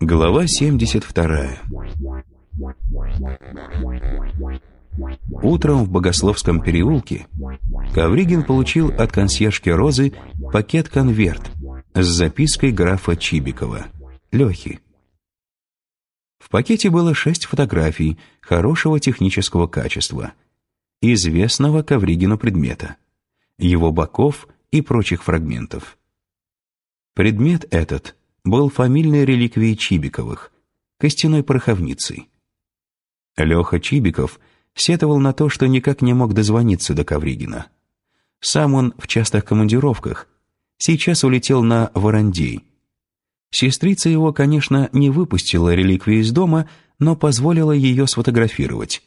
Глава 72 Утром в Богословском переулке Ковригин получил от консьержки Розы пакет-конверт с запиской графа Чибикова, Лехи. В пакете было шесть фотографий хорошего технического качества, известного Ковригину предмета, его боков и прочих фрагментов. Предмет этот был фамильной реликвией Чибиковых, костяной пороховницей. Леха Чибиков сетовал на то, что никак не мог дозвониться до Ковригина. Сам он в частых командировках, сейчас улетел на Варандей. Сестрица его, конечно, не выпустила реликвию из дома, но позволила ее сфотографировать.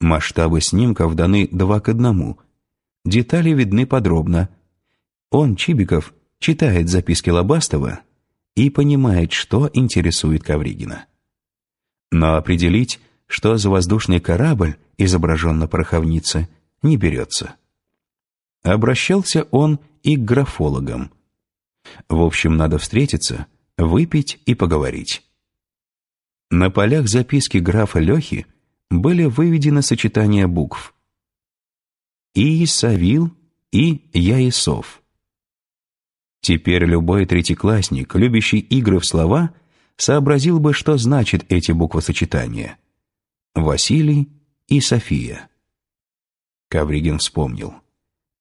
Масштабы снимков даны два к одному. Детали видны подробно. Он, Чибиков, читает записки Лобастова и понимает, что интересует Ковригина. Но определить, что за воздушный корабль изображен на пороховнице, не берется. Обращался он и к графологам. В общем, надо встретиться, выпить и поговорить. На полях записки графа Лехи были выведены сочетания букв «И Савил» и «Яисов». Теперь любой третьеклассник, любящий игры в слова, сообразил бы, что значит эти буквосочетания. Василий и София. Кавригин вспомнил.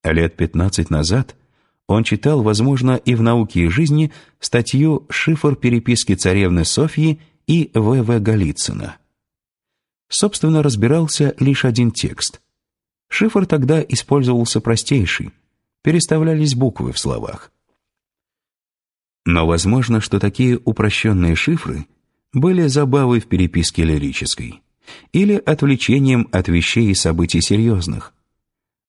Лет пятнадцать назад он читал, возможно, и в «Науке и жизни» статью «Шифр переписки царевны Софьи» и В.В. Голицына. Собственно, разбирался лишь один текст. Шифр тогда использовался простейший, переставлялись буквы в словах. Но возможно, что такие упрощенные шифры были забавой в переписке лирической или отвлечением от вещей и событий серьезных,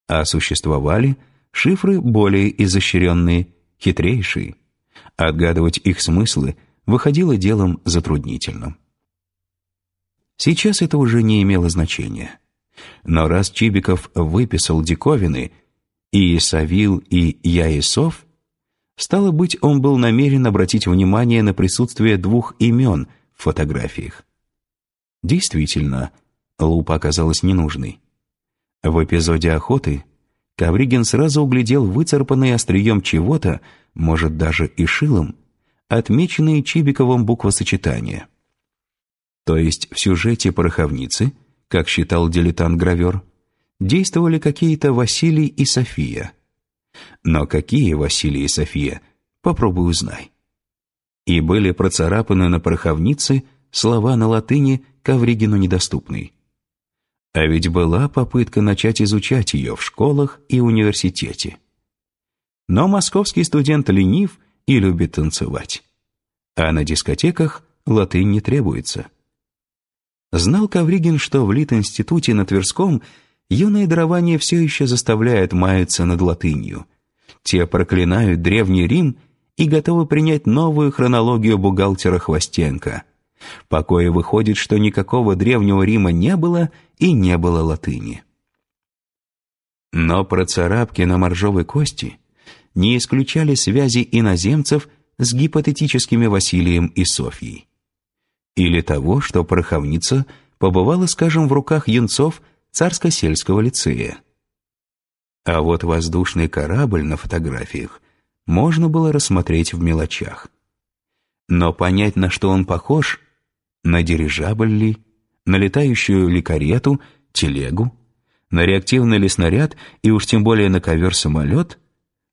а существовали шифры более изощренные, хитрейшие. Отгадывать их смыслы выходило делом затруднительным. Сейчас это уже не имело значения. Но раз Чибиков выписал диковины и Савил, и Яисов, Стало быть, он был намерен обратить внимание на присутствие двух имен в фотографиях. Действительно, лупа оказалась ненужной. В эпизоде охоты Ковригин сразу углядел выцарпанные острием чего-то, может даже и шилом, отмеченные Чибиковым буквосочетания. То есть в сюжете пороховницы, как считал дилетант-гравер, действовали какие-то Василий и София – но какие Василий и София, попробуй узнай. И были процарапаны на пороховнице слова на латыни Ковригину недоступной. А ведь была попытка начать изучать ее в школах и университете. Но московский студент ленив и любит танцевать. А на дискотеках латынь не требуется. Знал Ковригин, что в Лит-институте на Тверском – юное дарование все еще заставляет маяться над латынью. Те проклинают Древний Рим и готовы принять новую хронологию бухгалтера Хвостенко. Покое выходит, что никакого Древнего Рима не было и не было латыни. Но процарапки на моржовой кости не исключали связи иноземцев с гипотетическими Василием и Софьей. Или того, что пороховница побывала, скажем, в руках юнцов царско-сельского лицея. А вот воздушный корабль на фотографиях можно было рассмотреть в мелочах. Но понять, на что он похож, на дирижабль ли, на летающую ли карету, телегу, на реактивный ли снаряд и уж тем более на ковер-самолет,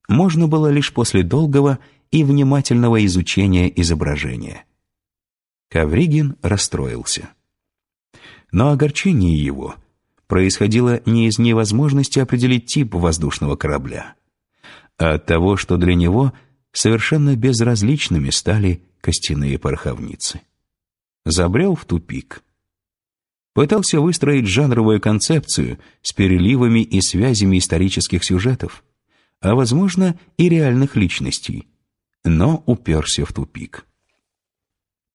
можно было лишь после долгого и внимательного изучения изображения. Ковригин расстроился. Но огорчение его — происходило не из невозможности определить тип воздушного корабля, а от того, что для него совершенно безразличными стали костяные пороховницы. Забрел в тупик. Пытался выстроить жанровую концепцию с переливами и связями исторических сюжетов, а, возможно, и реальных личностей, но уперся в тупик.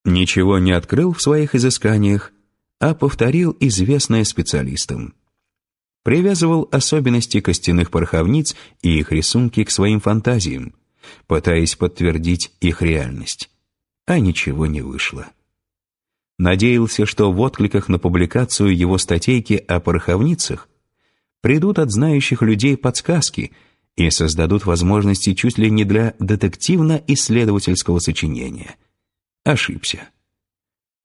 Ничего не открыл в своих изысканиях, а повторил известное специалистам. Привязывал особенности костяных пороховниц и их рисунки к своим фантазиям, пытаясь подтвердить их реальность. А ничего не вышло. Надеялся, что в откликах на публикацию его статейки о пороховницах придут от знающих людей подсказки и создадут возможности чуть ли не для детективно-исследовательского сочинения. Ошибся.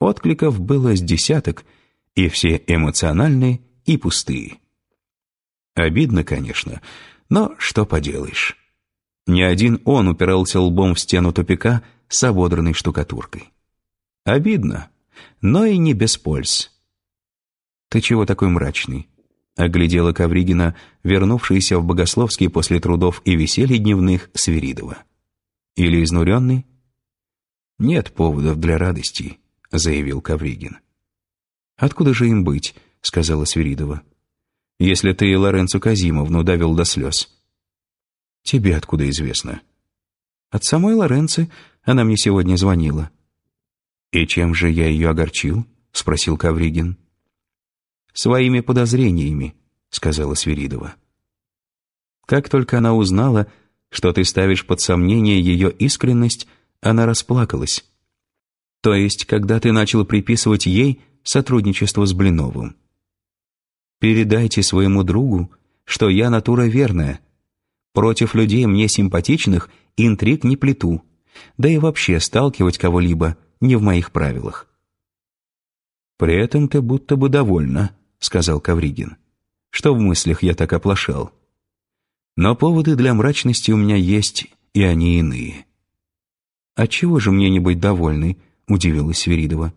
Откликов было с десяток, и все эмоциональные и пустые. Обидно, конечно, но что поделаешь. Ни один он упирался лбом в стену тупика с ободранной штукатуркой. Обидно, но и не без польз. «Ты чего такой мрачный?» — оглядела Ковригина, вернувшаяся в Богословский после трудов и веселья дневных Свиридова. «Или изнуренный?» «Нет поводов для радости», — заявил Ковригин. «Откуда же им быть?» — сказала Свиридова. «Если ты и Лоренцо Казимовну довел до слез». «Тебе откуда известно?» «От самой Лоренци она мне сегодня звонила». «И чем же я ее огорчил?» — спросил Ковригин. «Своими подозрениями», — сказала Свиридова. «Как только она узнала, что ты ставишь под сомнение ее искренность, она расплакалась. То есть, когда ты начал приписывать ей сотрудничество с Блиновым. Передайте своему другу, что я натура верная. Против людей мне симпатичных интриг не плету, да и вообще сталкивать кого-либо не в моих правилах. «При этом ты будто бы довольна», — сказал Кавригин. «Что в мыслях я так оплошал? Но поводы для мрачности у меня есть, и они иные». «Отчего же мне не быть довольной?» — удивилась Свиридова.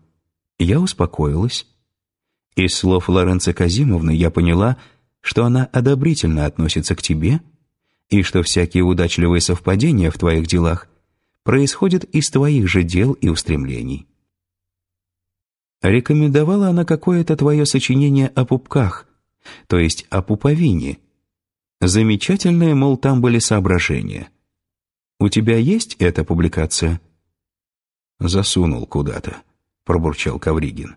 Я успокоилась. Из слов Лоренцо Казимовны я поняла, что она одобрительно относится к тебе и что всякие удачливые совпадения в твоих делах происходят из твоих же дел и устремлений. Рекомендовала она какое-то твое сочинение о пупках, то есть о пуповине. Замечательные, мол, там были соображения. У тебя есть эта публикация? Засунул куда-то, пробурчал Кавригин.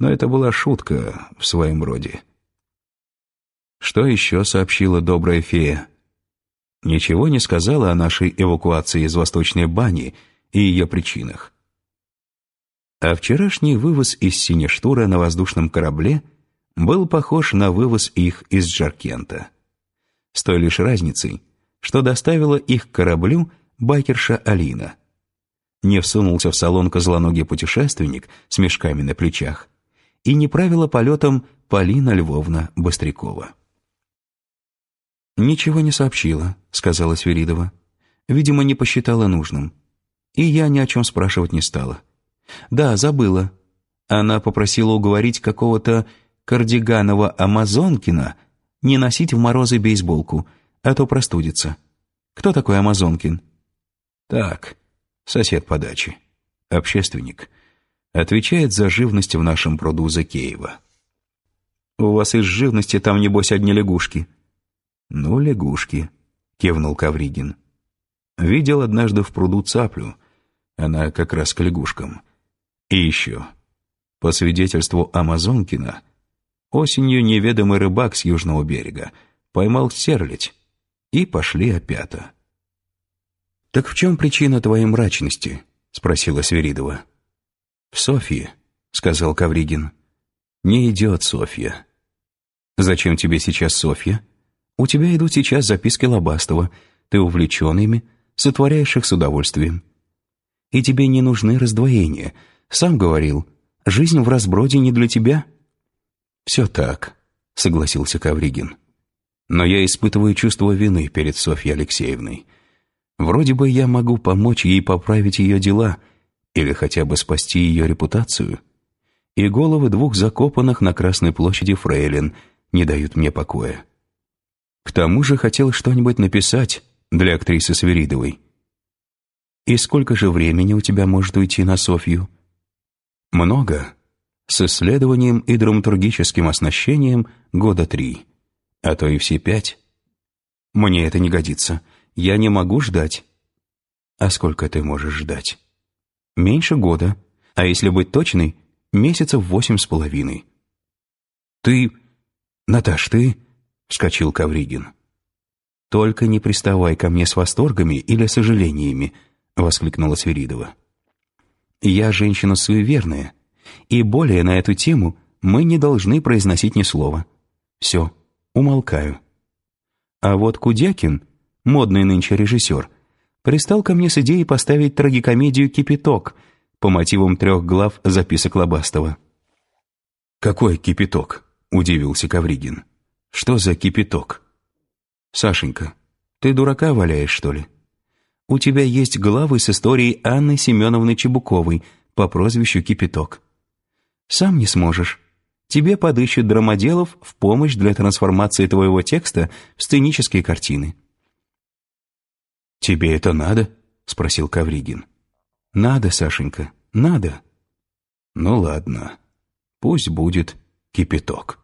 Но это была шутка в своем роде. Что еще сообщила добрая фея? Ничего не сказала о нашей эвакуации из Восточной бани и ее причинах. А вчерашний вывоз из Синештура на воздушном корабле был похож на вывоз их из Джаркента. С той лишь разницей, что доставила их к кораблю байкерша Алина — не всунулся в салон козлоногий путешественник с мешками на плечах и не правила полетом Полина Львовна Быстрякова. «Ничего не сообщила», — сказала Свиридова. «Видимо, не посчитала нужным. И я ни о чем спрашивать не стала. Да, забыла. Она попросила уговорить какого-то кардиганова Амазонкина не носить в морозы бейсболку, а то простудится. Кто такой Амазонкин?» «Так, сосед по даче, общественник, отвечает за живность в нашем пруду Закеева. «У вас из живности там, небось, одни лягушки». «Ну, лягушки», — кивнул Кавригин. «Видел однажды в пруду цаплю, она как раз к лягушкам. И еще, по свидетельству Амазонкина, осенью неведомый рыбак с южного берега поймал стерлядь, и пошли опята». «Так в чем причина твоей мрачности?» — спросила Сверидова. «В Софье», — сказал Кавригин. «Не идет Софья». «Зачем тебе сейчас Софья? У тебя идут сейчас записки Лобастова. Ты увлечен ими, сотворяешь их с удовольствием. И тебе не нужны раздвоения. Сам говорил, жизнь в разброде не для тебя». «Все так», — согласился Кавригин. «Но я испытываю чувство вины перед Софьей Алексеевной». Вроде бы я могу помочь ей поправить ее дела или хотя бы спасти ее репутацию. И головы двух закопанных на Красной площади фрейлин не дают мне покоя. К тому же хотел что-нибудь написать для актрисы Сверидовой. «И сколько же времени у тебя может уйти на Софью?» «Много. С исследованием и драматургическим оснащением года три, а то и все пять. Мне это не годится». Я не могу ждать. А сколько ты можешь ждать? Меньше года. А если быть точной, месяцев восемь с половиной. «Ты... Наташ, ты...» — вскочил Кавригин. «Только не приставай ко мне с восторгами или сожалениями», — воскликнула Свиридова. «Я женщина суеверная, и более на эту тему мы не должны произносить ни слова. Все, умолкаю». А вот Кудякин, модный нынче режиссер, пристал ко мне с идеей поставить трагикомедию «Кипяток» по мотивам трех глав записок Лобастова. «Какой кипяток?» — удивился Кавригин. «Что за кипяток?» «Сашенька, ты дурака валяешь, что ли? У тебя есть главы с историей Анны Семеновны Чебуковой по прозвищу Кипяток. Сам не сможешь. Тебе подыщут драмоделов в помощь для трансформации твоего текста в сценические картины». «Тебе это надо?» — спросил Кавригин. «Надо, Сашенька, надо». «Ну ладно, пусть будет кипяток».